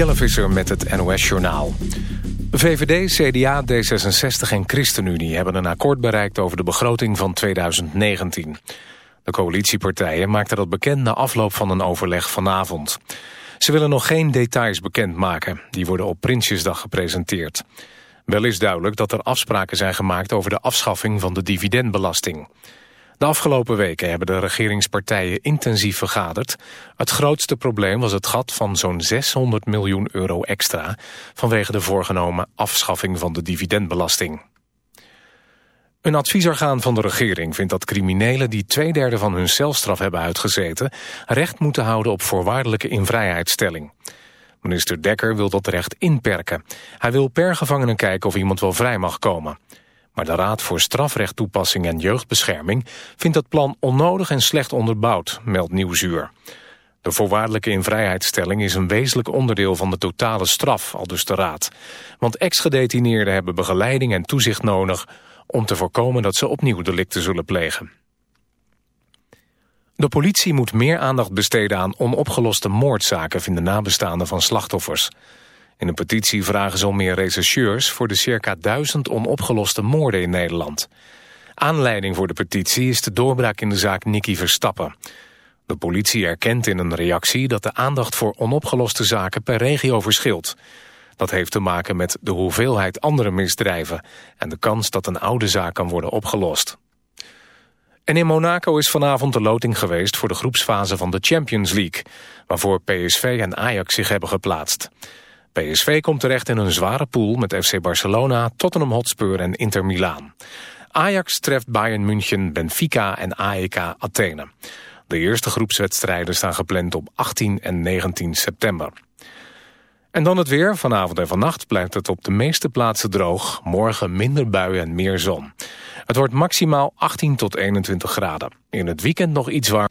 Jelle Visser met het NOS-journaal. VVD, CDA, D66 en ChristenUnie hebben een akkoord bereikt over de begroting van 2019. De coalitiepartijen maakten dat bekend na afloop van een overleg vanavond. Ze willen nog geen details bekendmaken. Die worden op Prinsjesdag gepresenteerd. Wel is duidelijk dat er afspraken zijn gemaakt over de afschaffing van de dividendbelasting. De afgelopen weken hebben de regeringspartijen intensief vergaderd. Het grootste probleem was het gat van zo'n 600 miljoen euro extra... vanwege de voorgenomen afschaffing van de dividendbelasting. Een adviesorgaan van de regering vindt dat criminelen... die twee derde van hun celstraf hebben uitgezeten... recht moeten houden op voorwaardelijke invrijheidstelling. Minister Dekker wil dat recht inperken. Hij wil per gevangene kijken of iemand wel vrij mag komen... Maar de Raad voor Strafrechttoepassing en Jeugdbescherming vindt het plan onnodig en slecht onderbouwd, meldt Nieuwsuur. De voorwaardelijke invrijheidstelling is een wezenlijk onderdeel van de totale straf, al dus de Raad. Want ex-gedetineerden hebben begeleiding en toezicht nodig om te voorkomen dat ze opnieuw delicten zullen plegen. De politie moet meer aandacht besteden aan onopgeloste moordzaken, vinden nabestaanden van slachtoffers. In een petitie vragen ze om meer rechercheurs voor de circa duizend onopgeloste moorden in Nederland. Aanleiding voor de petitie is de doorbraak in de zaak Nicky Verstappen. De politie erkent in een reactie dat de aandacht voor onopgeloste zaken per regio verschilt. Dat heeft te maken met de hoeveelheid andere misdrijven... en de kans dat een oude zaak kan worden opgelost. En in Monaco is vanavond de loting geweest voor de groepsfase van de Champions League... waarvoor PSV en Ajax zich hebben geplaatst. PSV komt terecht in een zware pool met FC Barcelona, Tottenham Hotspur en Inter Milaan. Ajax treft Bayern München, Benfica en AEK Athene. De eerste groepswedstrijden staan gepland op 18 en 19 september. En dan het weer. Vanavond en vannacht blijft het op de meeste plaatsen droog. Morgen minder buien en meer zon. Het wordt maximaal 18 tot 21 graden. In het weekend nog iets warmer.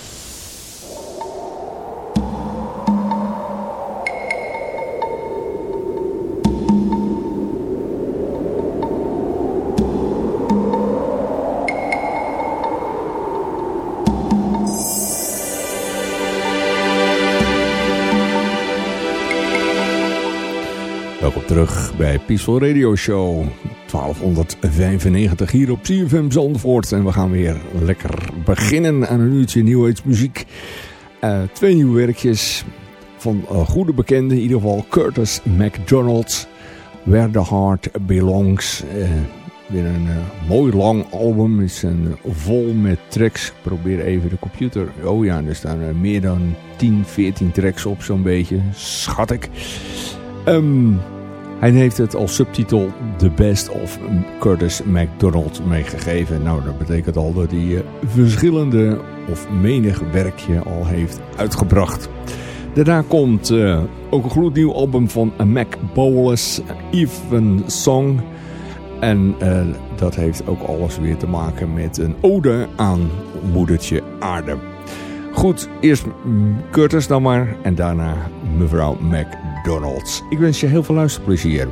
Terug bij Peaceful Radio Show 1295 hier op CFM Zandvoort. En we gaan weer lekker beginnen aan een uurtje nieuwheidsmuziek. Uh, twee nieuwe werkjes van uh, goede bekenden, in ieder geval Curtis McDonald. Where the Heart Belongs. Uh, weer een mooi lang album. Is een, vol met tracks. Probeer even de computer. Oh ja, er staan meer dan 10, 14 tracks op zo'n beetje. Schat ik. Um, hij heeft het als subtitel The Best of Curtis McDonald meegegeven. Nou, dat betekent al dat hij uh, verschillende of menig werkje al heeft uitgebracht. Daarna komt uh, ook een gloednieuw album van Mac Bowles, Even Song. En uh, dat heeft ook alles weer te maken met een ode aan moedertje aarde. Goed, eerst Curtis dan maar en daarna mevrouw McDonald's. Ik wens je heel veel luisterplezier.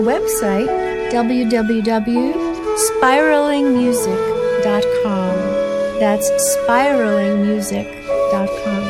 Website, www.spiralingmusic.com. That's spiralingmusic.com.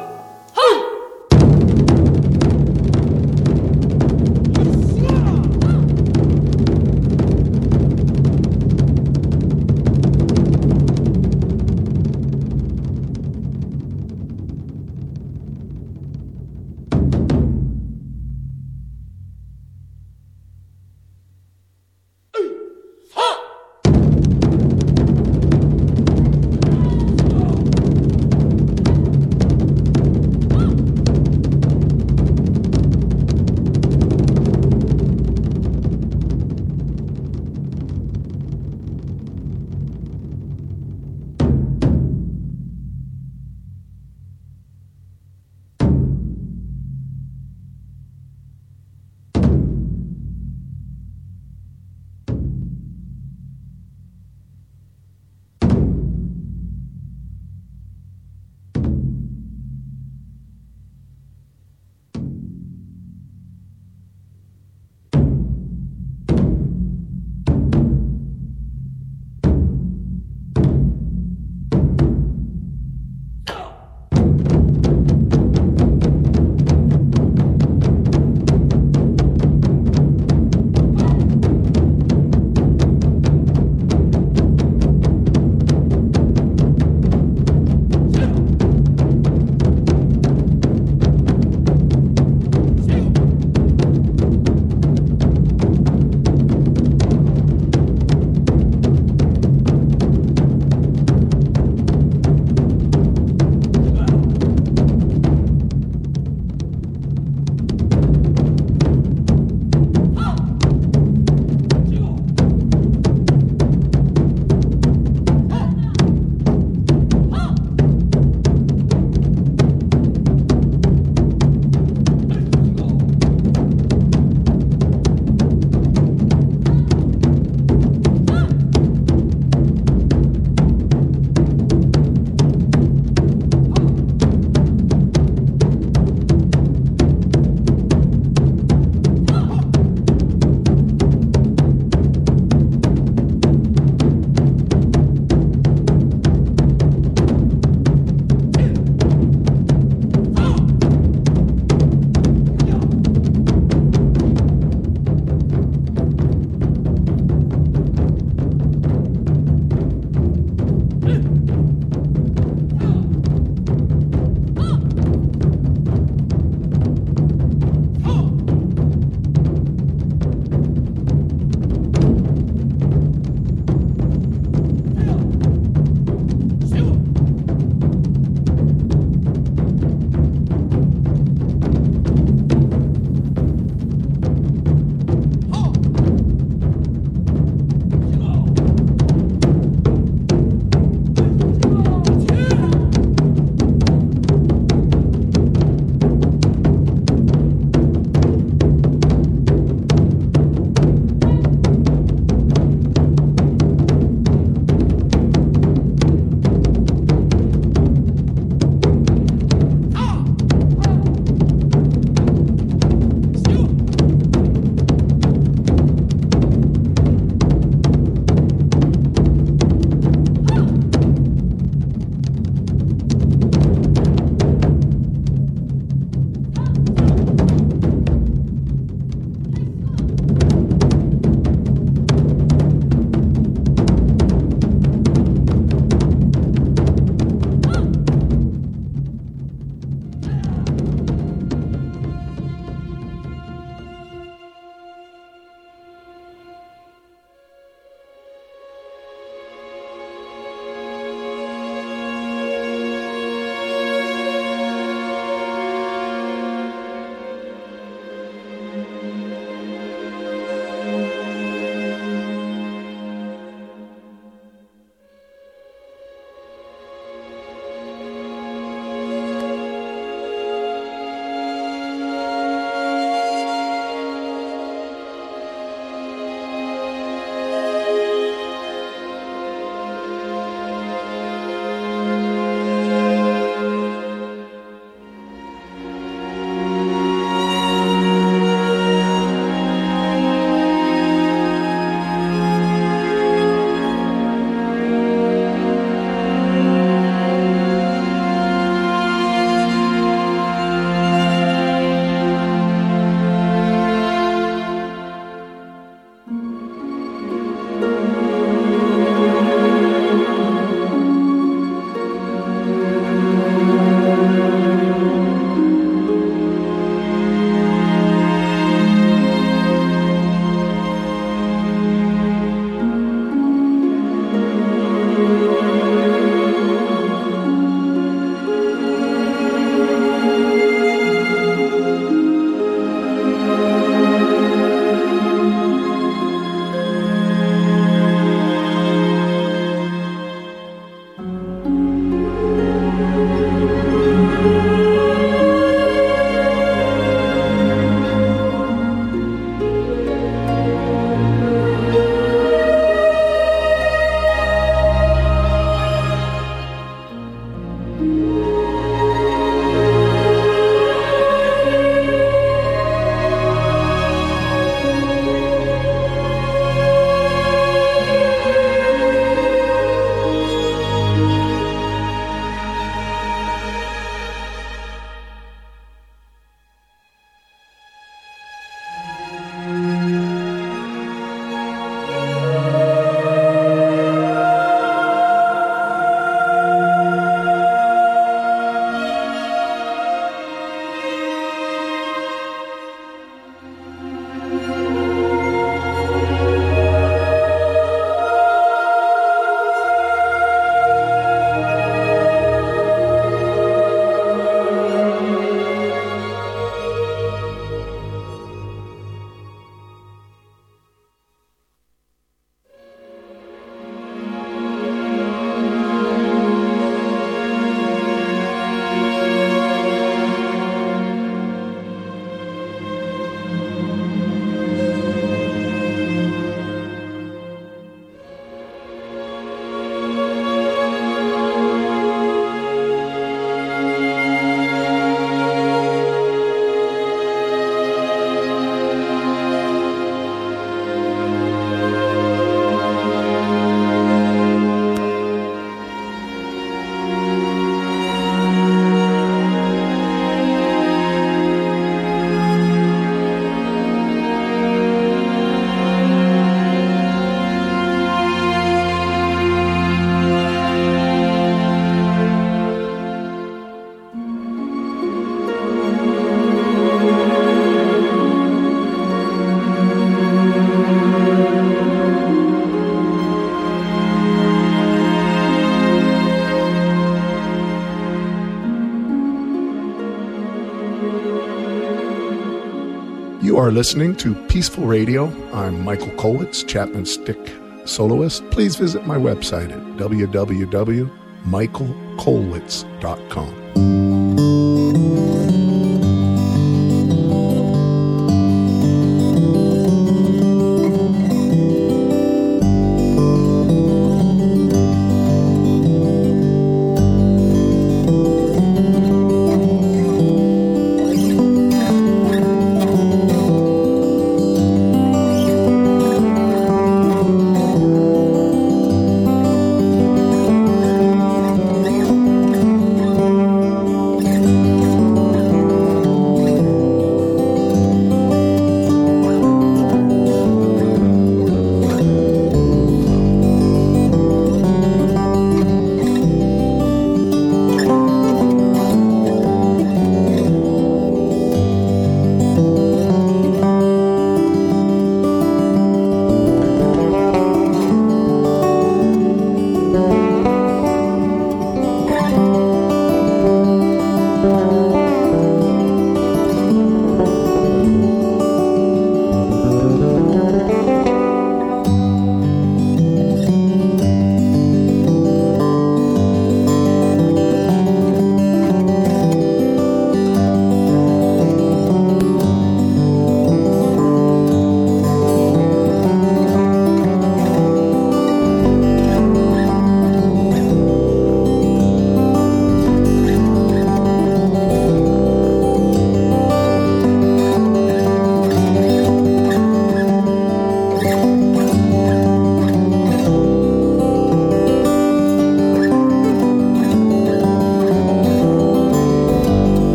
are listening to Peaceful Radio. I'm Michael Kolitz, Chapman Stick soloist. Please visit my website at www.michaelkolitz.com.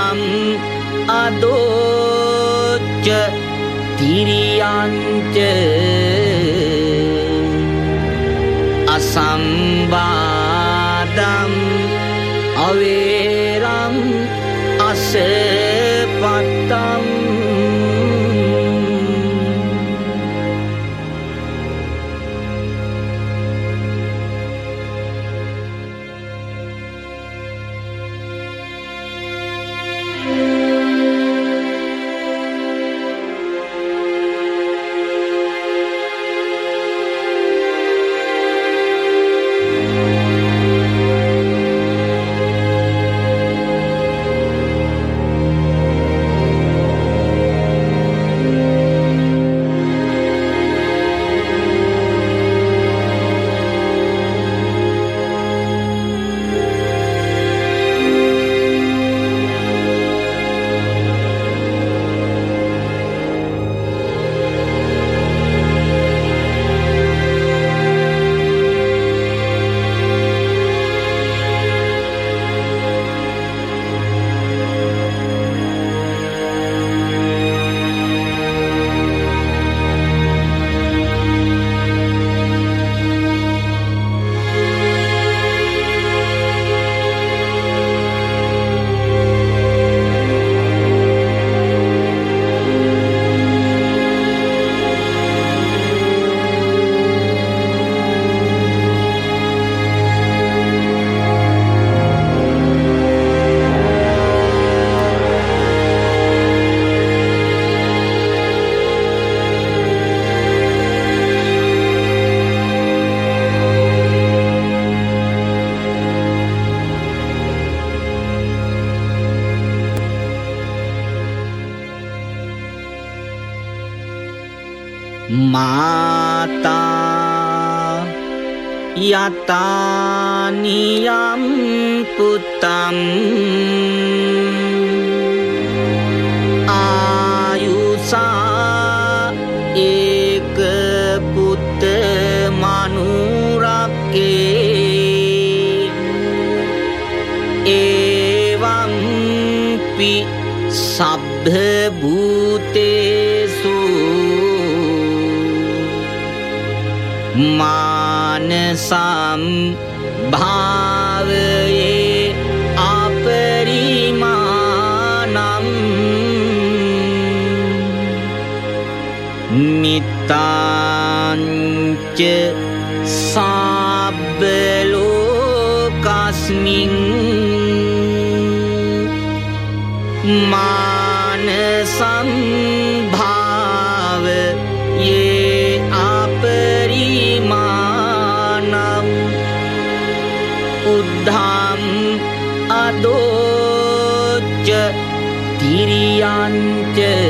නම් අදෝච්ච තිරියංච අසම්බාදම් අවේරම් අසපත්තම් यतानियं पुतम्। සම්භාවයේ අපරිමානම් මිත්තාංච non-dead.